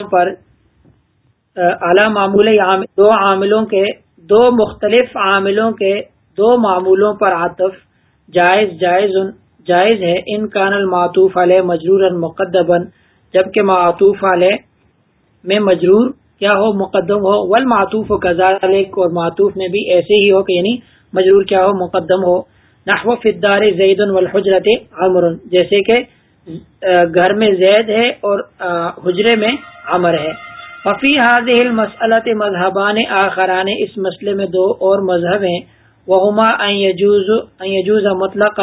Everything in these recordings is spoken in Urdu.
پر اعلی معمول دو عاملوں کے، دو مختلف عاملوں کے دو معمولوں پر عطف جائز جائز جائز ہے، ان کان المعطوف علیہ مجرور مقدبن جبکہ معطوف علیہ میں مجرور کیا ہو مقدم ہو ول معطوف اور معطوف میں بھی ایسے ہی ہو کہ یعنی مجرور کیا ہو، مقدم ہو، نحو فدار زید والحجرت عمر جیسے کہ گھر میں زید ہے اور حجرے میں عمر ہے۔ ففی حاضح المسلط مذہبان آخران، اس مسئلے میں دو اور مذہب ہیں۔ وہما یجوز مطلق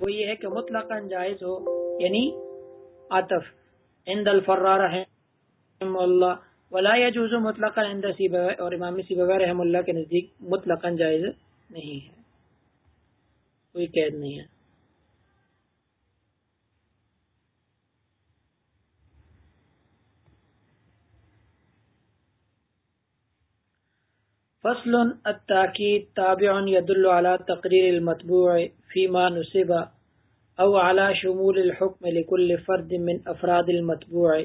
وہ یہ ہے کہ مطلق جائز ہو یعنی عطف۔ عند الفرار رحم اللہ، ولا یجوز مطلق عند سیبوی اور امام سیبوی رحم اللہ کے نزدیک مطلق جائز نہیں ہے۔ کوئی قید نہیں ہے۔ فصل التاكيد تابع يدل على تقرير المطبوع فيما نسب او على شمول الحكم لكل فرد من افراد المطبوع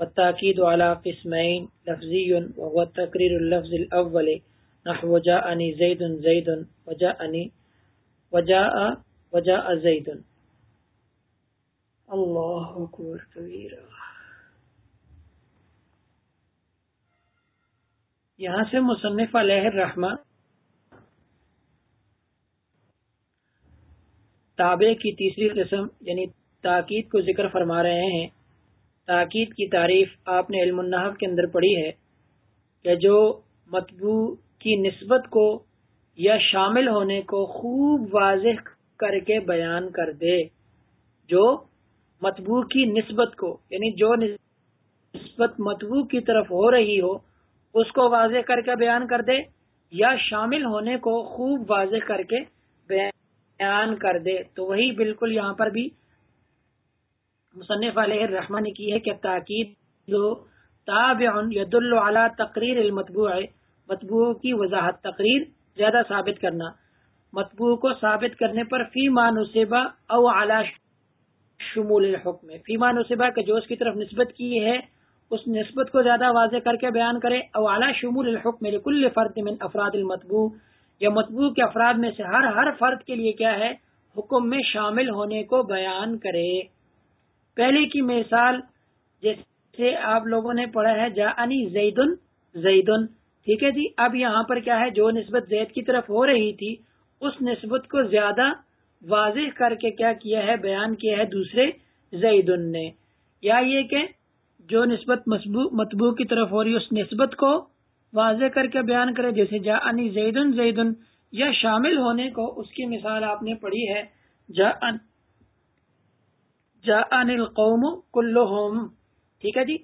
والتاكيد على قسمين، لفظي وهو تقرير اللفظ الاول نحو جاءني زيد زيد وجاءني، وجاء وجاء زيد. الله اكبر كبيرا یہاں سے مصنف علیہ الرحمہ تابع کی تیسری قسم یعنی تاکید کو ذکر فرما رہے ہیں۔ تاکید کی تعریف آپ نے علم النحف کے اندر پڑھی ہے کہ جو مطبوع کی نسبت کو یا شامل ہونے کو خوب واضح کر کے بیان کر دے، جو مطبوع کی نسبت کو یعنی جو نسبت مطبوع کی طرف ہو رہی ہو اس کو واضح کر کے بیان کر دے یا شامل ہونے کو خوب واضح کر کے بیان کر دے۔ تو وہی بالکل یہاں پر بھی مصنف علیہ الرحمٰ نے کی ہے کہ تاکید جو تابع ید اللہ تقریر المطبوع، مطبوع کی وضاحت، تقریر زیادہ ثابت کرنا۔ مطبوع کو ثابت کرنے پر فی مانصبہ او اعلی شمول الحکم۔ فی مانصبہ کہ جو اس کی طرف نسبت کی ہے اس نسبت کو زیادہ واضح کر کے بیان کرے، او اعلیٰ شمول الحکم کل فرد من افراد المطبوع، یا مطبوع کے افراد میں سے ہر ہر فرد کے لیے کیا ہے؟ حکم میں شامل ہونے کو بیان کرے۔ پہلے کی مثال جیسے آپ لوگوں نے پڑھا ہے جا انی زیدن زیدن، ٹھیک ہے جی؟ اب یہاں پر کیا ہے؟ جو نسبت زید کی طرف ہو رہی تھی، اس نسبت کو زیادہ واضح کر کے کیا کیا ہے؟ بیان کیا ہے دوسرے زیدن نے۔ یا یہ کہ جو نسبت مطبوع کی طرف ہو رہی اس نسبت کو واضح کر کے بیان کرے۔ جیسے جا انی زیدن زیدن یا شامل ہونے کو اس کی مثال آپ نے پڑھی ہے۔ جا ان جا ان القوم کلہم۔ ٹھیک ہے جی؟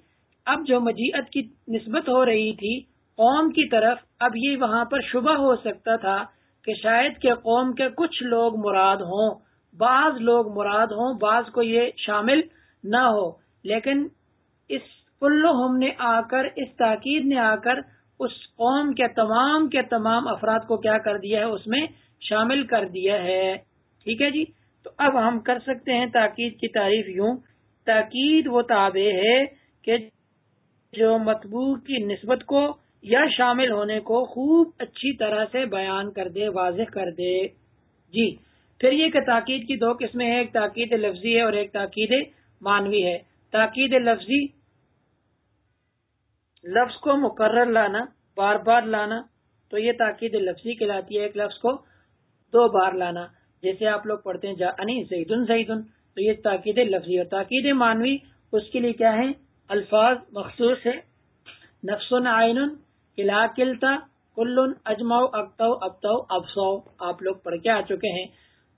اب جو مجیعت کی نسبت ہو رہی تھی قوم کی طرف، اب یہ وہاں پر شبہ ہو سکتا تھا کہ شاید کہ قوم کے کچھ لوگ مراد ہوں، بعض لوگ مراد ہوں، بعض کو یہ شامل نہ ہو۔ لیکن اس کلو نے آ کر، اس تاکید نے آ کر، اس قوم کے تمام کے تمام افراد کو کیا کر دیا ہے؟ اس میں شامل کر دیا ہے۔ ٹھیک ہے جی؟ تو اب ہم کر سکتے ہیں تاکید کی تعریف یوں۔ تاکید وہ تابع ہے کہ جو مطبوع کی نسبت کو یا شامل ہونے کو خوب اچھی طرح سے بیان کر دے، واضح کر دے۔ جی پھر یہ کہ تاکید کی دو قسمیں ہیں، ایک تاکید لفظی ہے اور ایک تاکید مانوی ہے۔ تاکید لفظی لفظ کو مقرر لانا، بار بار لانا، تو یہ تاکید لفظی کہلاتی ہے ایک لفظ کو، دو بار لانا، جیسے آپ لوگ پڑھتے ہیں جا انی زیدن زیدن، تو یہ تاکید لفظی اور تاکید مانوی اس کے لیے کیا ہے؟ الفاظ مخصوص ہے۔ نفس آئین کلا کلتا کل اجماؤ اکتو ابتو ابسو آپ لوگ پڑھ کے آ چکے ہیں۔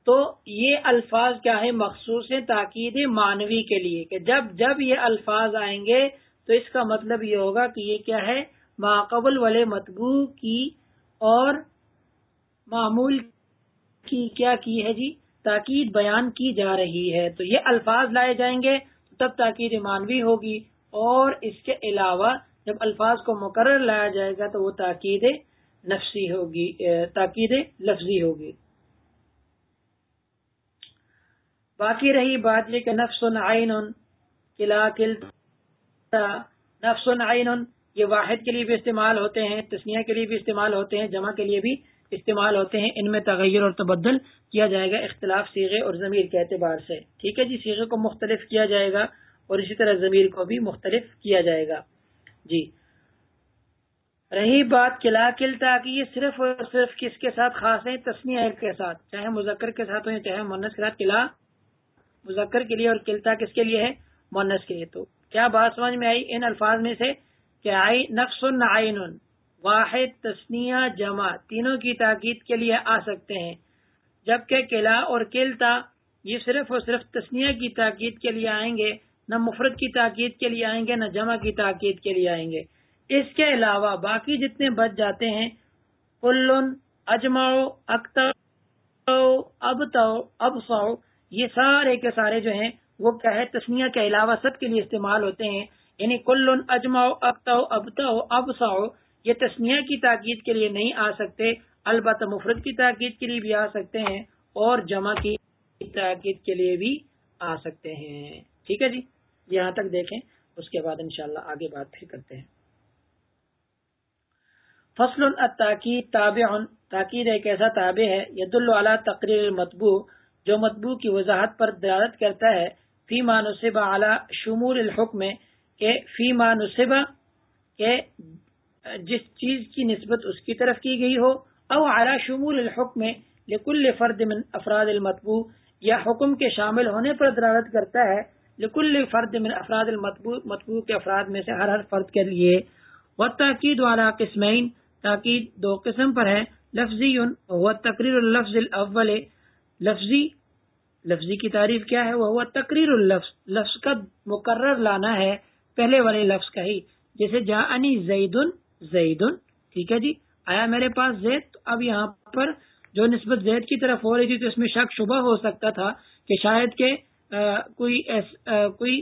تو یہ الفاظ کیا ہے؟ مخصوص ہے تاکید مانوی کے لیے کہ جب جب یہ الفاظ آئیں گے تو اس کا مطلب یہ ہوگا کہ یہ کیا ہے؟ ماقبل والے مطبوع کی اور معمول کی کیا کی ہے جی؟ تاکید بیان کی جا رہی ہے۔ تو یہ الفاظ لائے جائیں گے، تب تاکید مانوی ہوگی۔ اور اس کے علاوہ جب الفاظ کو مقرر لایا جائے گا تو وہ تاکید نفسی ہوگی، تاکید لفظی ہوگی۔ باقی رہی بات یہ کہ نفس عین کلا کلتا نفس عین یہ واحد کے لیے بھی استعمال ہوتے ہیں تسنیا کے لیے بھی استعمال ہوتے ہیں، جمع کے لیے بھی استعمال ہوتے ہیں۔ ان میں تغیر اور تبدل کیا جائے گا، اختلاف سیغے اور ضمیر کے اعتبار سے۔ ٹھیک ہے جی سیغے کو مختلف کیا جائے گا اور اسی طرح ضمیر کو بھی مختلف کیا جائے گا۔ جی۔ رہی بات قلعہ کلتا کی یہ صرف اور صرف کس کے ساتھ خاص ہے تسنیا کے ساتھ۔ چاہے مذکر کے ساتھ ہو چاہے مونس کے ساتھ قلعہ مذکر کے لیے اور قلتا کس کے لیے ہے؟ مونس کے لیے۔ تو کیا بات سمجھ میں آئی؟ ان الفاظ میں سے کہ آئی، نقص عین، واحد تسنیا جمع، تینوں کی تاکید کے لیے آ سکتے ہیں، جبکہ قلعہ اور کلتا یہ صرف اور صرف تسنیا کی تاکید کے لیے آئیں گے، نہ مفرد کی تاکید کے لیے آئیں گے، نہ جمع کی تاکید کے لیے آئیں گے۔ اس کے علاوہ باقی جتنے بچ جاتے ہیں، کلن اجماؤ اختر اب تو اب سو یہ سارے کے سارے جو ہیں وہ کیا ہے تسنیا کے علاوہ سب کے لیے استعمال ہوتے ہیں۔ یعنی کلن اجماؤ اختو اب تو اب سو یہ تسنیا کی تاکید کے لیے نہیں آ سکتے، البتہ مفرد کی تاکید کے لیے بھی آ سکتے ہیں اور جمع کی تاکید کے لیے بھی آ سکتے ہیں۔ ٹھیک ہے جی؟ یہاں تک دیکھیں۔ اس کے بعد انشاءاللہ آگے بات پھر کرتے ہیں۔ فصل التاکید تابع تاکید ایک ایسا تابع ہے ید اللہ تقریر مطبوع جو مطبوع کی وضاحت پر دلالت کرتا ہے فی نصب اعلی شمول الحکم، کہ فی نصب، کہ جس چیز کی نسبت اس کی طرف کی گئی ہو، او اعلی شمول الحکم لکل فرد من افراد المطبوع، یا حکم کے شامل ہونے پر دلالت کرتا ہے، لکل فرد من افراد المطبوع، مطبوع کے افراد میں سے ہر ہر فرد کے لیے۔ و تاکید والا قسمین، تاکید دو قسم پر ہے۔ لفظی وہ تقریر الفظ الاول، لفظی لفظی کی تعریف کیا ہے؟ وہ تقریر اللفظ، لفظ کا مقرر لانا ہے، پہلے والے لفظ کا ہی۔ جیسے جا انی زید زید ٹھیک ہے جی؟ آیا میرے پاس زید؟ تو اب یہاں پر جو نسبت زید کی طرف ہو رہی تھی، تو اس میں شک شبہ ہو سکتا تھا کہ شاید کہ کوئی کوئی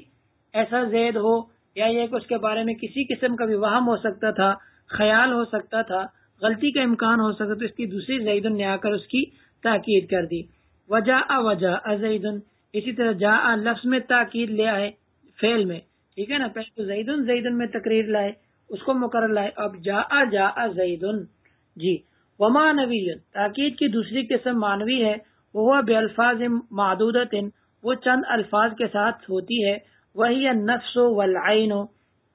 ایسا زید ہو یا یہ کہ اس کے بارے میں کسی قسم کا بھی وہم ہو سکتا تھا، خیال ہو سکتا تھا، غلطی کا امکان ہو سکتا اس کی دوسری زید نے آ کر اس کی تاکید کر دی۔ وجہ وجہ ازید اسی طرح جا لفظ میں تاکید لے آئے فیل میں. ٹھیک ہے نا؟ پہلے زید زید میں تقریر لائے، اس کو مقرر لائے. اب جا جا زید جی. وما نوی تاکید کی دوسری قسم مانوی ہے وہ بے الفاظ معدود وہ چند الفاظ کے ساتھ ہوتی ہے. وہی نفس والعین.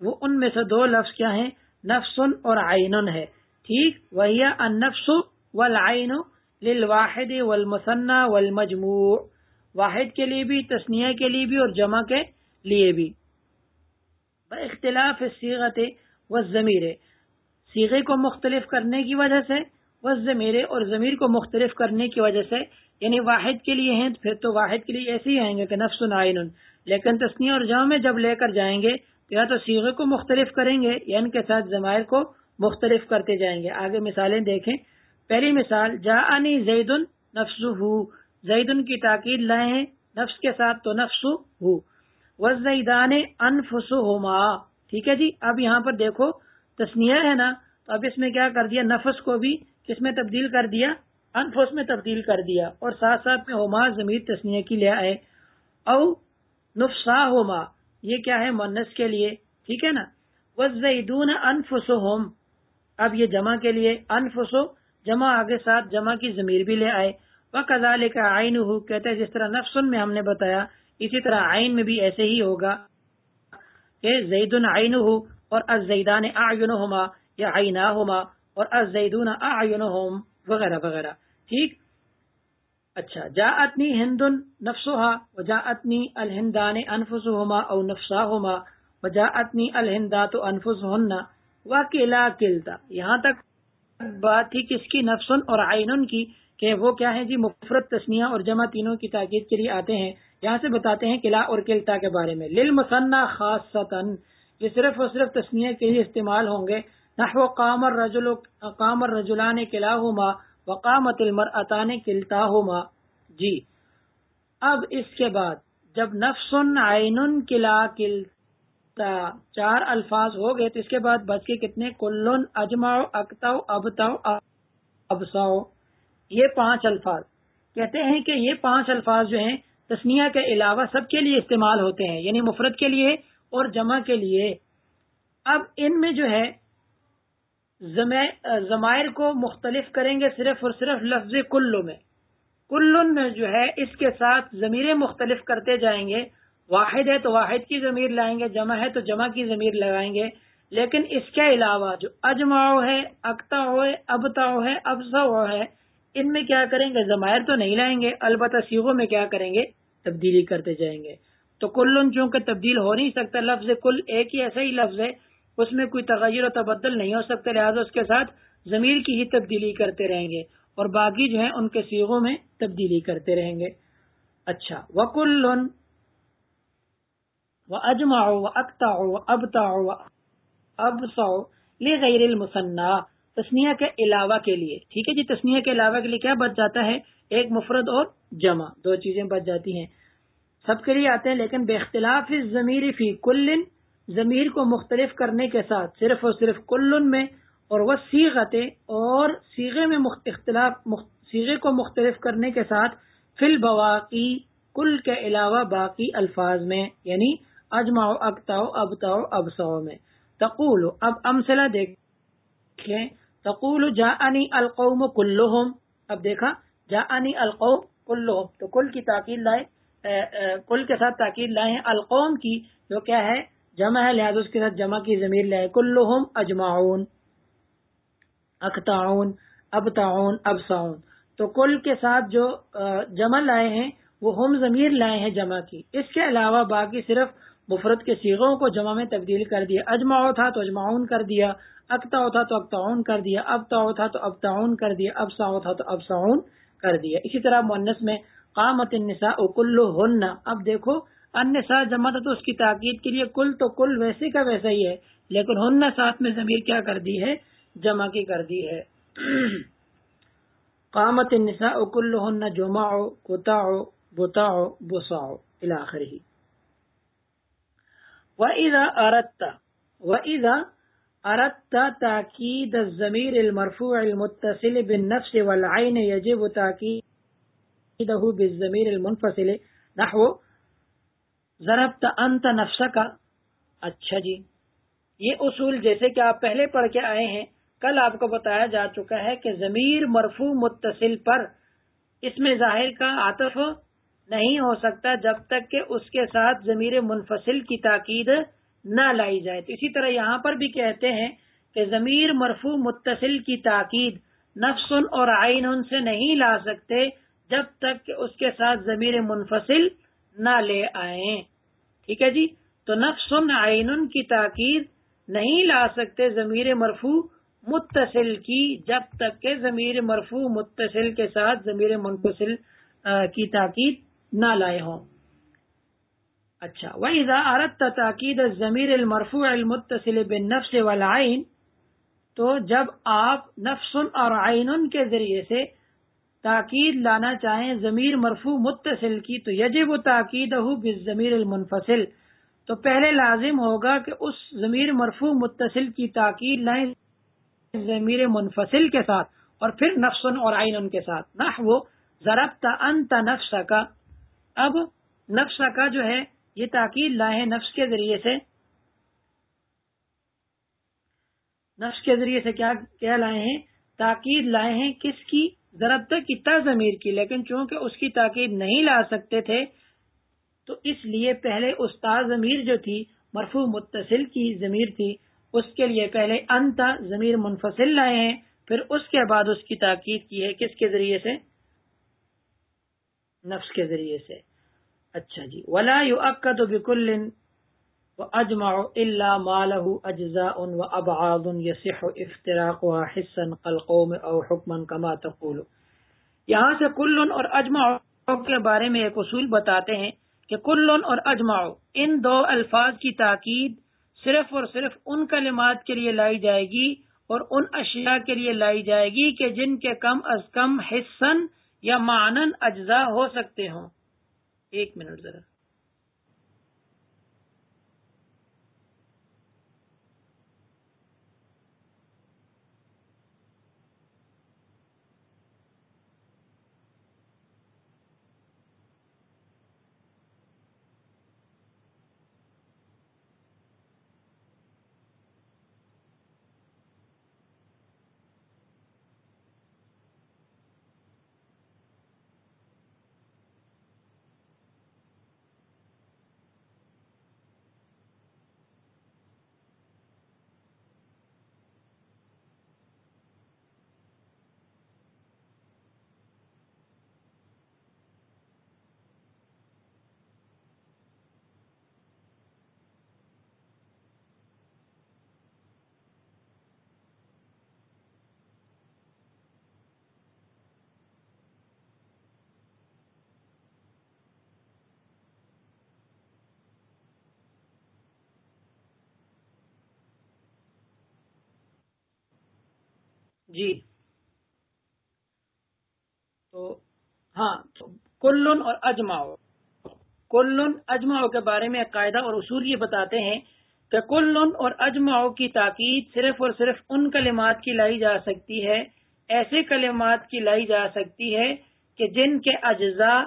وہ ان میں سے دو لفظ کیا ہیں؟ نفس اور عین ہے. ٹھیک؟ وہی النفس والعین. للواحد والمثنى والمجموع، واحد کے لیے بھی تسنیہ کے لیے بھی اور جمع کے لیے بھی۔ اختلاف سیغت و ضمیر سیغے کو مختلف کرنے کی وجہ سے وہ ضمیر اور ضمیر کو مختلف کرنے کی وجہ سے یعنی واحد کے لیے ہیں پھر تو واحد کے لیے ایسے ہی آئیں گے کہ نفس عین۔ لیکن تسنیہ اور جمع میں جب لے کر جائیں گے، تو یا تو سیغے کو مختلف کریں گے یا ان کے ساتھ ضمائر کو مختلف کرتے جائیں گے۔ آگے مثالیں دیکھیں۔ پہلی مثال جا انی زید نفس زید کی تاکید لائے ہیں، نفس کے ساتھ تو نفس ہو وزیدان انفس ٹھیک ہے جی؟ اب یہاں پر دیکھو، تسنیہ ہے نا، تو اب اس میں کیا کر دیا، نفس کو بھی کس میں تبدیل کر دیا؟ انفس میں تبدیل کر دیا۔ اور ساتھ ساتھ میں ہوما ضمیر تسنیہ کی لے آئے۔ او نفسا ہوما یہ کیا ہے مونس کے لیے۔ ٹھیک ہے نا؟ وزیدون انفس اب یہ جمع کے لیے، انفسو جمع آگے ساتھ جمع کی ضمیر بھی لے آئے۔ وہ کزال کا آئین ہو کہتے ہیں جس طرح نفسن میں ہم نے بتایا، اسی طرح آئین میں بھی ایسے ہی ہوگا کہ زید آئین ہو اور ازیدان آئین ہوما یا آئینہ ہوما اور ازیدون آئین ہوم وغیرہ وغیرہ۔ ٹھیک؟ اچھا جا اتنی ہند نفسا و جا اتنی الہندان انفس ہوما او نفسا ہوما و جا اتنی الہندا تو انفس ہونا و کلا کلتا، یہاں تک بات تھی کس کی، نفسن اور آئین کی، کہ وہ کیا ہے جی مفرت تسنیا اور جمع تینوں کی تاکید کے لیے آتے ہیں، یہاں سے بتاتے ہیں قلعہ اور قلتا کے بارے میں۔ لل مسنا خاص یہ صرف اور صرف تسنیا کے لیے استعمال ہوں گے۔ نحو قامر رجل قامر رجولان قلعہ ہوما وقامت المر اطان کلتا ہوما جی۔ اب اس کے بعد، جب نفسن آئین قلعہ کل چار الفاظ ہو گئے تو اس کے بعد بچ کے کتنے کلن اجماؤ اکتاؤ ابتاؤ ابساؤ یہ پانچ الفاظ۔ کہتے ہیں کہ یہ پانچ الفاظ جو ہیں تسنیا کے علاوہ سب کے لیے استعمال ہوتے ہیں یعنی مفرد کے لیے اور جمع کے لیے۔ اب ان میں جو ہے ضمائر کو مختلف کریں گے صرف اور صرف لفظ کلو میں۔ کل میں جو ہے، اس کے ساتھ ضمیریں مختلف کرتے جائیں گے۔ واحد ہے تو واحد کی ضمیر لائیں گے، جمع ہے تو جمع کی ضمیر لگائیں گے۔ لیکن اس کے علاوہ جو اجماؤ ہے اکتا ہو ہے ابتا ہے ابزا ہے، ان میں کیا کریں گے؟ ضمائر تو نہیں لائیں گے، البتہ سیغوں میں کیا کریں گے؟ تبدیلی کرتے جائیں گے۔ تو کل چونکہ تبدیل ہو نہیں سکتا، لفظ کل ایک ہی ایسا ہی لفظ ہے، اس میں کوئی تغیر و تبدل نہیں ہو سکتا، لہٰذا اس کے ساتھ ضمیر کی ہی تبدیلی کرتے رہیں گے۔ اور باقی جو ہے ان کے سیغوں میں تبدیلی کرتے رہیں گے۔ اچھا وکل و اجما و اکتا و ابتا اب سو غیر المسنا تسنیا کے علاوہ کے لیے۔ ٹھیک ہے جی تسنیا کے علاوہ کے لیے کیا بچ جاتا ہے؟ ایک مفرد اور جمع، دو چیزیں بچ جاتی ہیں۔ سب کے لیے آتے ہیں، لیکن بے اختلاف ضمیر فی کل، ضمیر کو مختلف کرنے کے ساتھ صرف اور صرف کل میں اور وہ سیغت اور سیغے میں اختلاف سیغے کو مختلف کرنے کے ساتھ فل بواقی کل کے علاوہ باقی الفاظ میں یعنی اجماؤ اگتاؤ ابتاؤ ابساؤ میں۔ تقول اب امسلا دیکھیں۔ تقول جا انی القوم کلو اب دیکھا جا انی القوم کلو تو کل کی تاکید لائے کل کے ساتھ تاکید لائے القوم کی جو کیا ہے، جمع ہے، لہٰذا اس کے ساتھ جمع کی ضمیر لائے کلہم اجماؤن اختاؤن ابتاؤن ابساؤن تو کل کے ساتھ جو جمع لائے ہیں، وہ ہم ضمیر لائے ہیں جمع کی۔ اس کے علاوہ باقی صرف مفرد کے سیغوں کو جمع میں تبدیل کر دیا۔ اجماؤ تھا تو اجماؤن کر دیا اکتا تھا تو اکتاؤن کر دیا ابتا تھا تو ابتاؤن کر دیا ابساؤ تھا تو ابساؤن کر دیا۔ اسی طرح مونس میں قامت النساء کلو ہن اب دیکھو ان ساتھ جمع تھا تو اس کی تاکید کے لیے کل تو کل ویسے کا ویسا ہی ہے، لیکن ہن ساتھ میں ضمیر کیا کر دی ہے؟ جمع کی کر دی ہے۔ قامت النساء کل ہن جمع کتا بتا بسا الاخر ہی وَإِذَا أَرَدْتَ وَإِذَا أَرَدْتَ تَاكِيدَ الزَّمِيرِ الْمَرْفُوعِ الْمُتَّصِلِ بِالنَّفْسِ وَالْعَيْنِ يَجِبُ تَاكِيدَهُ بِالزَّمِيرِ الْمُنْفَصِلِ نحو ضربت انت نفس اچھا جی۔ یہ اصول جیسے کہ آپ پہلے پڑھ کے آئے ہیں، کل آپ کو بتایا جا چکا ہے کہ ضمیر مرفو متصل پر اس میں ظاہر کا عاطف نہیں ہو سکتا جب تک کہ اس کے ساتھ ضمیر منفصل کی تاکید نہ لائی جائے۔ تو اسی طرح یہاں پر بھی کہتے ہیں کہ ضمیر مرفو متصل کی تاکید نفسن اور آئین ان سے نہیں لا سکتے جب تک کہ اس کے ساتھ ضمیر منفصل نہ لے آئیں۔ ٹھیک ہے جی؟ تو نفس آئین کی تاکید نہیں لا سکتے ضمیر مرفو متصل کی جب تک کہ ضمیر مرفو متصل کے ساتھ ضمیر منفصل کی تاکید نہ لائے ہوں۔ اچھا وہی عرت تاکید ضمیر المرفو المتصل بن نفس والعین تو جب آپ نفس اور آئین کے ذریعے سے تاکید لانا چاہیں ضمیر مرفو متصل کی، تو یجب و تاکید ہو ضمیر المنفصل۔ تو پہلے لازم ہوگا کہ اس ضمیر مرفو متصل کی تاکید لائیں ضمیر منفصل کے ساتھ، اور پھر نفسن اور آئین ان کے ساتھ۔ نہ وہ ضربتا انت نفس کا اب نفس کا جو ہے، یہ تاکید لائے نفس کے ذریعے سے۔ نفس کے ذریعے سے کیا لائے ہیں؟ تاکید لائے ہیں کس کی؟ ضرب تک کتا ضمیر کی، لیکن چونکہ اس کی تاکید نہیں لا سکتے تھے، تو اس لیے پہلے استاد ضمیر جو تھی مرفو متصل کی ضمیر تھی، اس کے لیے پہلے انت ضمیر منفصل لائے ہیں، پھر اس کے بعد اس کی تاکید کی ہے کس کے ذریعے سے؟ نفس کے ذریعے سے۔ اچھا جی۔ ولا یو عقد بکل اجما اللہ مالہ اجزا ان و ابعاد یسح افطراق و حسن قلقوم او حکمن کما تقول۔ یہاں سے کلن اور اجماع کے بارے میں ایک اصول بتاتے ہیں کہ کلن اور اجماع ان دو الفاظ کی تاکید صرف اور صرف ان کلمات کے لیے لائی جائے گی اور ان اشیاء کے لیے لائی جائے گی کہ جن کے کم از کم حصن یا معنن اجزاء ہو سکتے ہوں۔ ایک منٹ ذرا۔ جی۔ تو ہاں کلن اور اجماؤ کلن اجماؤ کے بارے میں قاعدہ اور اصول یہ بتاتے ہیں کہ کلن اور اجماؤ کی تاکید صرف اور صرف ان کلمات کی لائی جا سکتی ہے، ایسے کلمات کی لائی جا سکتی ہے کہ جن کے اجزاء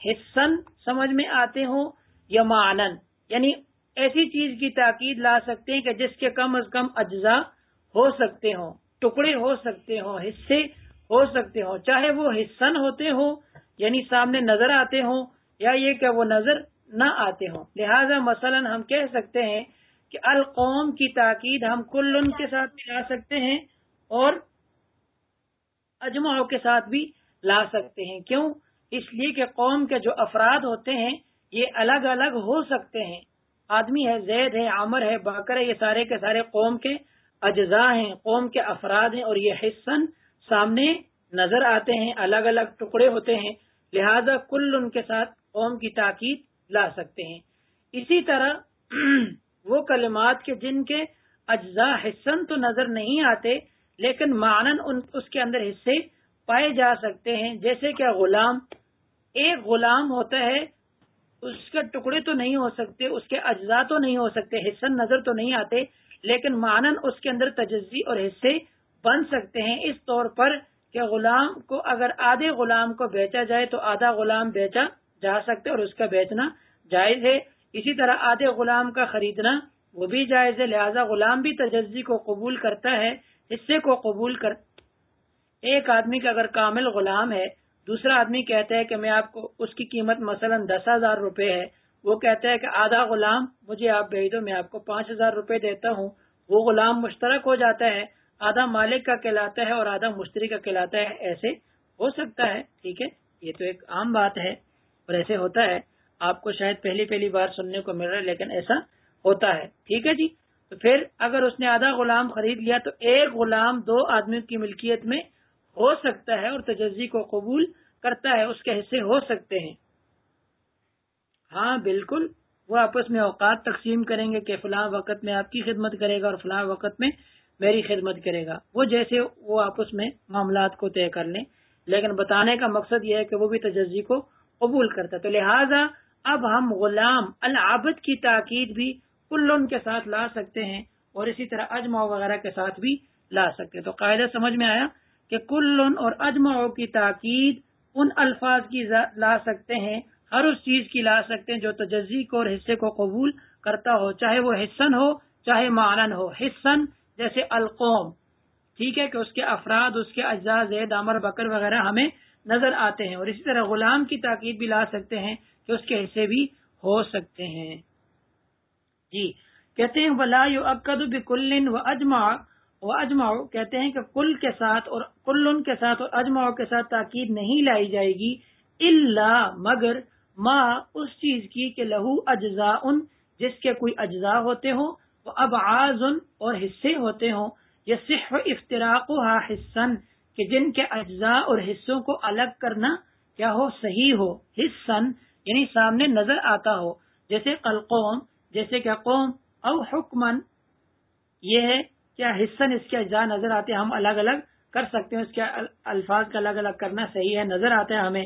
حصن سمجھ میں آتے ہوں یا معنن۔ یعنی ایسی چیز کی تاکید لا سکتے ہیں کہ جس کے کم از کم اجزاء ہو سکتے ہوں۔ ٹکڑے ہو سکتے ہوں، حصے ہو سکتے ہوں، چاہے وہ حصن ہوتے ہوں یعنی سامنے نظر آتے ہوں، یا یہ کہ وہ نظر نہ آتے ہوں۔ لہذا مثلا ہم کہہ سکتے ہیں کہ القوم کی تاکید ہم کل ان کے ساتھ لا سکتے ہیں اور اجماع کے ساتھ بھی لا سکتے ہیں۔ کیوں؟ اس لیے کہ قوم کے جو افراد ہوتے ہیں، یہ الگ الگ ہو سکتے ہیں۔ آدمی ہے، زید ہے، عامر ہے باکر ہے، یہ سارے کے سارے قوم کے اجزاء ہیں، قوم کے افراد ہیں اور یہ حصن سامنے نظر آتے ہیں الگ الگ ٹکڑے ہوتے ہیں۔ لہذا کل ان کے ساتھ قوم کی تاکید لا سکتے ہیں۔ اسی طرح وہ کلمات کے جن کے اجزاء حصن تو نظر نہیں آتے، لیکن معنن اس کے اندر حصے پائے جا سکتے ہیں۔ جیسے کہ غلام، ایک غلام ہوتا ہے، اس کے ٹکڑے تو نہیں ہو سکتے، اس کے اجزاء تو نہیں ہو سکتے، حصن نظر تو نہیں آتے لیکن مانن اس کے اندر تجزی اور حصے بن سکتے ہیں۔ اس طور پر کہ غلام کو اگر آدھے غلام کو بیچا جائے تو آدھا غلام بیچا جا سکتے اور اس کا بیچنا جائز ہے۔ اسی طرح آدھے غلام کا خریدنا وہ بھی جائز ہے، لہذا غلام بھی تجزی کو قبول کرتا ہے، حصے کو قبول کر۔ ایک آدمی کا اگر کامل غلام ہے، دوسرا آدمی کہتا ہے کہ میں آپ کو اس کی قیمت مثلا دس ہزار روپے ہے وہ کہتا ہے کہ آدھا غلام مجھے آپ بھیج دو میں آپ کو پانچ ہزار روپے دیتا ہوں۔ وہ غلام مشترک ہو جاتا ہے، آدھا مالک کا کہلاتا ہے اور آدھا مشتری کا کہلاتا ہے۔ ایسے ہو سکتا ہے، ٹھیک ہے؟ یہ تو ایک عام بات ہے اور ایسے ہوتا ہے۔ آپ کو شاید پہلی پہلی بار سننے کو مل رہا ہے، لیکن ایسا ہوتا ہے۔ ٹھیک ہے جی؟ تو پھر اگر اس نے آدھا غلام خرید لیا تو ایک غلام دو آدمیوں کی ملکیت میں ہو سکتا ہے اور تجزی کو قبول کرتا ہے، اس کے حصے ہو سکتے ہیں۔ ہاں بالکل۔ وہ آپس میں اوقات تقسیم کریں گے کہ فلاں وقت میں آپ کی خدمت کرے گا اور فلاں وقت میں میری خدمت کرے گا۔ وہ جیسے وہ آپس میں معاملات کو طے کر لیں۔ لیکن بتانے کا مقصد یہ ہے کہ وہ بھی تجزی کو قبول کرتا تو لہٰذا اب ہم غلام العابد کی تاکید بھی کل کے ساتھ لا سکتے ہیں اور اسی طرح اجماع وغیرہ کے ساتھ بھی لا سکتے تو قاعدہ سمجھ میں آیا کہ کل اور اجماؤ کی تاکید ان الفاظ کی لا سکتے ہیں ہر اس چیز کی لا سکتے ہیں جو تجزی کو اور حصے کو قبول کرتا ہو، چاہے وہ حصن ہو، چاہے معنن ہو۔ حصن جیسے القوم، ٹھیک ہے کہ اس کے افراد، اس کے اجزاء زید، عمر، بکر وغیرہ ہمیں نظر آتے ہیں۔ اور اسی طرح غلام کی تاکید بھی لا سکتے ہیں کہ اس کے حصے بھی ہو سکتے ہیں۔ جی کہتے ہیں بلا عقد بکل و اجما و اجماؤ کہتے ہیں کہ کل کے ساتھ اور کل کے ساتھ اور اجماؤ کے ساتھ تاکید نہیں لائی جائے گی اللہ مگر ما اس چیز کی کہ لہو اجزاء ان جس کے کوئی اجزاء ہوتے ہوں، وہ اب اور حصے ہوتے ہوں یہ صرف افطراک حصن، کہ جن کے اجزاء اور حصوں کو الگ کرنا کیا ہو، صحیح ہو، حصن یعنی سامنے نظر آتا ہو، جیسے القوم جیسے کہ قوم، او حکمن، یہ ہے کیا حصن اس کے اجزاء نظر آتے ہم الگ الگ کر سکتے ہیں، اس کے الفاظ کا الگ الگ کرنا صحیح ہے، نظر آتا ہے ہمیں،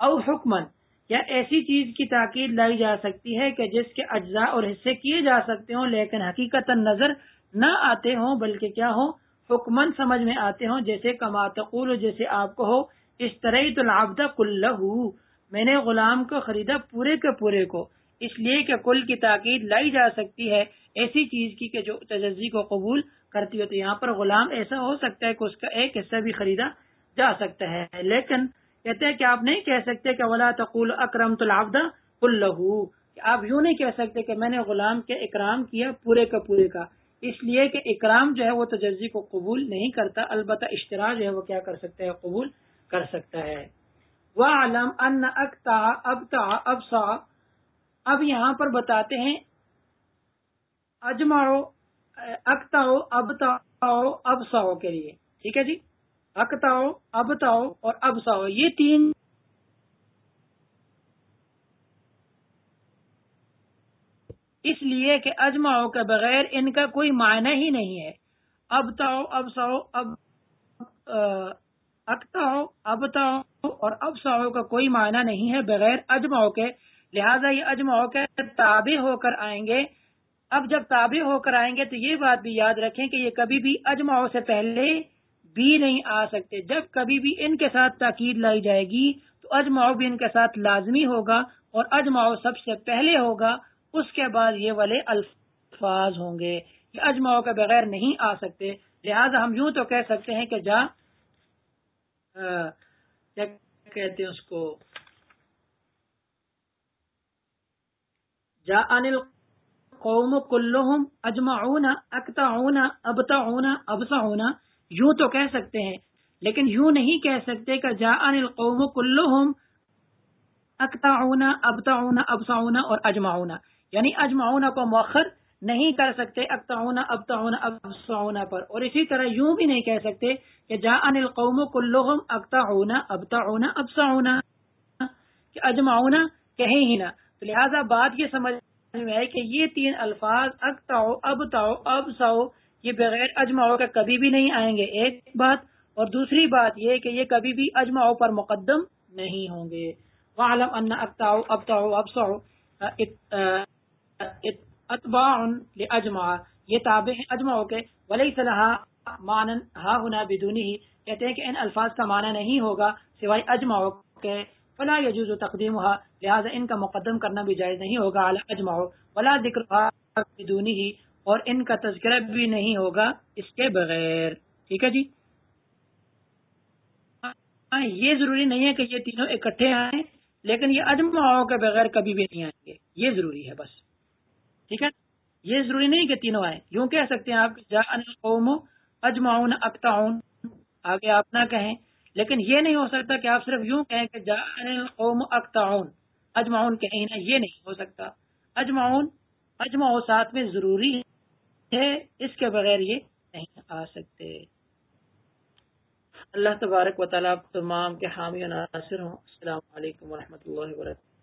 او حکمن یا ایسی چیز کی تاکید لائی جا سکتی ہے کہ جس کے اجزاء اور حصے کیے جا سکتے ہوں، لیکن حقیقت نظر نہ آتے ہوں، بلکہ کیا ہوں؟ حکمن سمجھ میں آتے ہوں، جیسے کماتقول جیسے آپ کو ہو اس طرح تو لابدہ کل میں نے غلام کو خریدا پورے کے پورے کو۔ اس لیے کہ کل کی تاکید لائی جا سکتی ہے ایسی چیز کی کہ جو تجزی کو قبول کرتی ہو۔ تو یہاں پر غلام ایسا ہو سکتا ہے کہ اس کا ایک حصہ بھی خریدا جا سکتا ہے، لیکن کہتے ہیں کہ آپ نہیں کہہ سکتے کہ ولا تقول اکرم تو لہو آپ یوں نہیں کہہ سکتے کہ میں نے غلام کے اکرام کیا پورے کا پورے کا۔ اس لیے کہ اکرام جو ہے وہ تجزی کو قبول نہیں کرتا، البتہ اشترا جو ہے وہ کیا کر سکتا ہے؟ قبول کر سکتا ہے۔ وہ عالم ان اکتا ابتا ابسا اب یہاں پر بتاتے ہیں اجماؤ اکتا ابتا ابساؤ کے لیے۔ ٹھیک ہے جی؟ اکتاؤ ابتاؤ اور ابساؤ۔ یہ تین اس لیے کہ اجماؤ کے بغیر ان کا کوئی معنی ہی نہیں ہے۔ اب تاؤ اب ساؤ اب اکتاؤ، ابتاؤ اور ابساؤ کا کوئی معنی نہیں ہے۔ بغیر اجماؤ کے، لہذا یہ اجماؤ کے تابع ہو کر آئیں گے۔ اب جب تابع ہو کر آئیں گے تو یہ بات بھی یاد رکھیں کہ یہ کبھی بھی اجماؤ سے پہلے بھی نہیں آ سکتے۔ جب کبھی بھی ان کے ساتھ تاکید لائی جائے گی تو اجماؤ بھی ان کے ساتھ لازمی ہوگا اور اجماؤ سب سے پہلے ہوگا، اس کے بعد یہ والے الفاظ ہوں گے۔ یہ اجماؤ کے بغیر نہیں آ سکتے۔ لہذا ہم یوں تو کہہ سکتے ہیں کہ جا کیا کہتے ہیں اس کو؟ جا انل قوم کلحم اجما اونا اکتا اونا یوں تو کہہ سکتے ہیں، لیکن یوں نہیں کہہ سکتے کہ جا انل قوم کلحم اکتا اونا ابتا ابسا اور اجما یعنی اجما اونا کو مؤخر نہیں کر سکتے اکتاؤنا ابتاؤنا ابسعونا پر۔ اور اسی طرح یوں بھی نہیں کہہ سکتے کہ جا ان القوم کلهم اکتاؤنا ابتاؤنا ابسعونا کہ اجمعونا کہیں ہی نہ۔ تو لہذا بات یہ سمجھ میں ہے کہ یہ تین الفاظ اکتاؤ ابتاؤ ابساؤ یہ بغیر اجماؤ کا کبھی بھی نہیں آئیں گے، ایک بات۔ اور دوسری بات یہ کہ یہ کبھی بھی اجماؤ پر مقدم نہیں ہوں گے۔ وعلم ان اکتاؤ ابتاؤ ابساؤ اتباع اجما یہ تابع ہیں اجما کے۔ ولی صلاح مانن ہا ہونا بدونی ہی کہتے ہیں کہ ان الفاظ کا معنی نہیں ہوگا سوائے اجما کے۔ فلا یجوز تقدیم ہوا لہٰذا ان کا مقدم کرنا بھی جائز نہیں ہوگا اعلی اجما ولا ذکر بدونی ہی اور ان کا تذکرہ بھی نہیں ہوگا اس کے بغیر۔ ٹھیک ہے جی؟ ہاں، یہ ضروری نہیں ہے کہ یہ تینوں اکٹھے آئیں، لیکن یہ اجما کے بغیر کبھی بھی نہیں آئیں گے۔ یہ ضروری ہے بس۔ ٹھیک ہے؟ یہ ضروری نہیں کہ تینوں آئے یوں کہہ سکتے ہیں آپ جا قوم اجماؤن اکتاؤن آگے آپ نہ کہیں۔ لیکن یہ نہیں ہو سکتا کہ آپ صرف یوں کہیں کہ جا قوم اکتاؤن اجماؤن کہیں نا یہ نہیں ہو سکتا۔ اجماؤن اجماؤ ساتھ میں ضروری ہے۔ اس کے بغیر یہ نہیں آ سکتے۔ اللہ تبارک و تعالیٰ تمام کے حامی و ناصر ہوں۔ السلام علیکم و اللہ وبرکاتہ۔